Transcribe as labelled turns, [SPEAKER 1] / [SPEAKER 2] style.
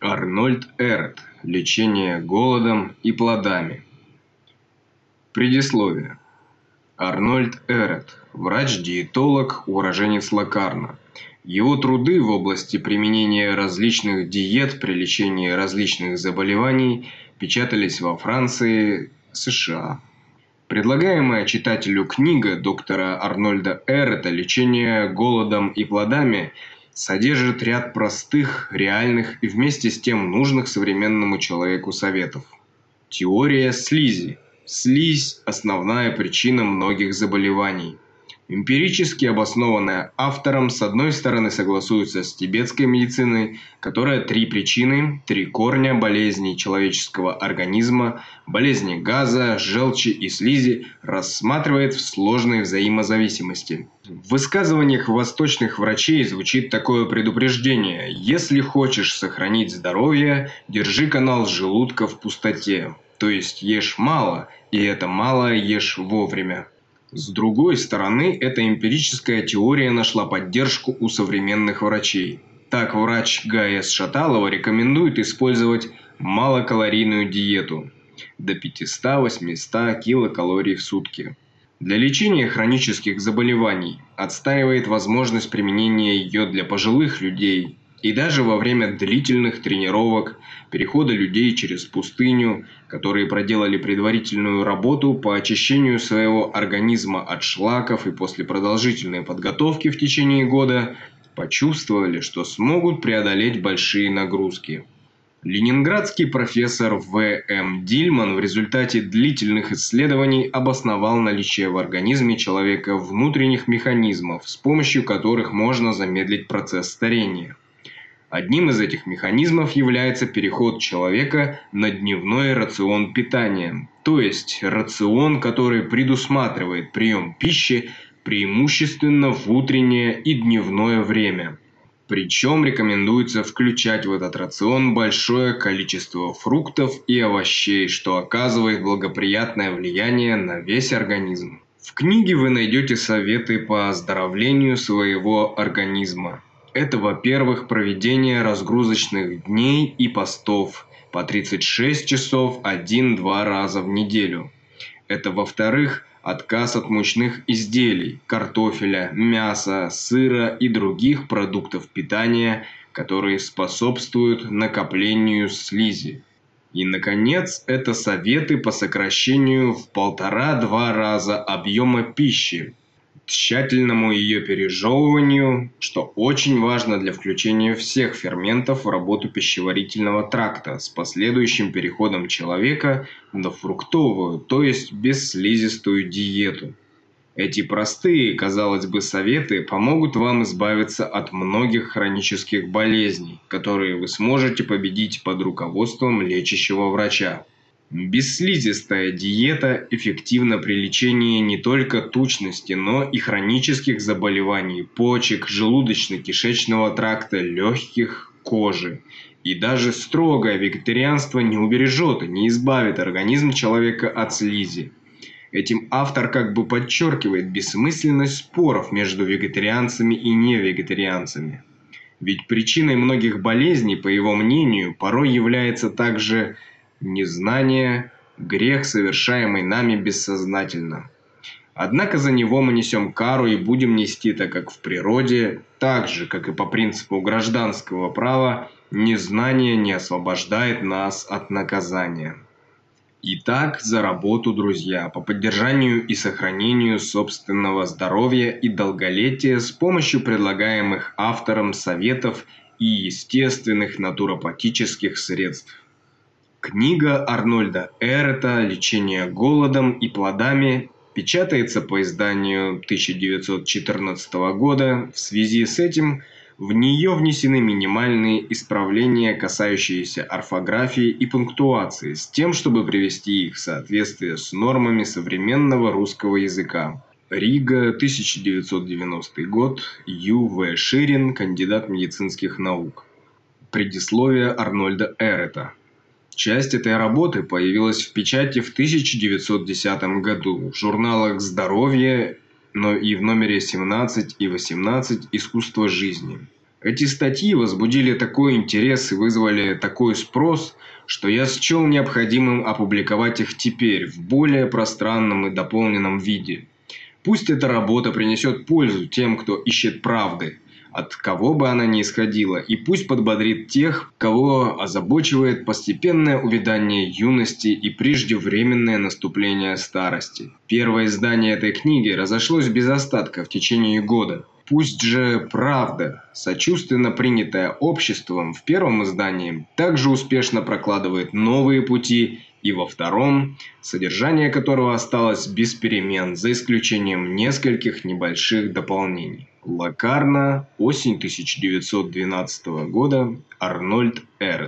[SPEAKER 1] Арнольд Эрет. Лечение голодом и плодами. Предисловие. Арнольд Эрет. Врач-диетолог, уроженец Лакарна. Его труды в области применения различных диет при лечении различных заболеваний печатались во Франции, США. Предлагаемая читателю книга доктора Арнольда Эрета «Лечение голодом и плодами» содержит ряд простых, реальных и вместе с тем нужных современному человеку советов. Теория слизи. Слизь – основная причина многих заболеваний – эмпирически обоснованная автором, с одной стороны согласуется с тибетской медициной, которая три причины, три корня болезней человеческого организма, болезни газа, желчи и слизи рассматривает в сложной взаимозависимости. В высказываниях восточных врачей звучит такое предупреждение «Если хочешь сохранить здоровье, держи канал желудка в пустоте». То есть ешь мало, и это мало ешь вовремя. С другой стороны, эта эмпирическая теория нашла поддержку у современных врачей. Так врач Г.С. Шаталова рекомендует использовать малокалорийную диету до 500-800 килокалорий в сутки. Для лечения хронических заболеваний отстаивает возможность применения ее для пожилых людей и даже во время длительных тренировок, перехода людей через пустыню, которые проделали предварительную работу по очищению своего организма от шлаков и после продолжительной подготовки в течение года, почувствовали, что смогут преодолеть большие нагрузки. Ленинградский профессор В.М. Дильман в результате длительных исследований обосновал наличие в организме человека внутренних механизмов, с помощью которых можно замедлить процесс старения – Одним из этих механизмов является переход человека на дневной рацион питания, то есть рацион, который предусматривает прием пищи преимущественно в утреннее и дневное время. Причем рекомендуется включать в этот рацион большое количество фруктов и овощей, что оказывает благоприятное влияние на весь организм. В книге вы найдете советы по оздоровлению своего организма. Это, во-первых, проведение разгрузочных дней и постов по 36 часов один-два раза в неделю. Это, во-вторых, отказ от мучных изделий, картофеля, мяса, сыра и других продуктов питания, которые способствуют накоплению слизи. И, наконец, это советы по сокращению в полтора-два раза объема пищи, тщательному ее пережевыванию, что очень важно для включения всех ферментов в работу пищеварительного тракта с последующим переходом человека на фруктовую, то есть бесслизистую диету. Эти простые, казалось бы, советы помогут вам избавиться от многих хронических болезней, которые вы сможете победить под руководством лечащего врача. Бесслизистая диета эффективна при лечении не только тучности, но и хронических заболеваний почек, желудочно-кишечного тракта, легких, кожи. И даже строгое вегетарианство не убережет и не избавит организм человека от слизи. Этим автор как бы подчеркивает бессмысленность споров между вегетарианцами и невегетарианцами. Ведь причиной многих болезней, по его мнению, порой является также незнание – грех, совершаемый нами бессознательно. Однако за него мы несем кару и будем нести, так как в природе, так же, как и по принципу гражданского права, незнание не освобождает нас от наказания. Итак, за работу, друзья, по поддержанию и сохранению собственного здоровья и долголетия с помощью предлагаемых автором советов и естественных натуропатических средств. Книга Арнольда Эрета «Лечение голодом и плодами» печатается по изданию 1914 года. В связи с этим в нее внесены минимальные исправления, касающиеся орфографии и пунктуации, с тем, чтобы привести их в соответствие с нормами современного русского языка. Рига, 1990 год, Ю. В. Ширин, кандидат медицинских наук. Предисловие Арнольда Эрета. Часть этой работы появилась в печати в 1910 году в журналах «Здоровье», но и в номере 17 и 18 «Искусство жизни». Эти статьи возбудили такой интерес и вызвали такой спрос, что я счел необходимым опубликовать их теперь в более пространном и дополненном виде. Пусть эта работа принесет пользу тем, кто ищет правды, от кого бы она ни исходила, и пусть подбодрит тех, кого озабочивает постепенное увядание юности и преждевременное наступление старости. Первое издание этой книги разошлось без остатка в течение года. Пусть же правда, сочувственно принятая обществом в первом издании, также успешно прокладывает новые пути и во втором, содержание которого осталось без перемен, за исключением нескольких небольших дополнений. Лакарна, осень 1912 года, Арнольд Эрет.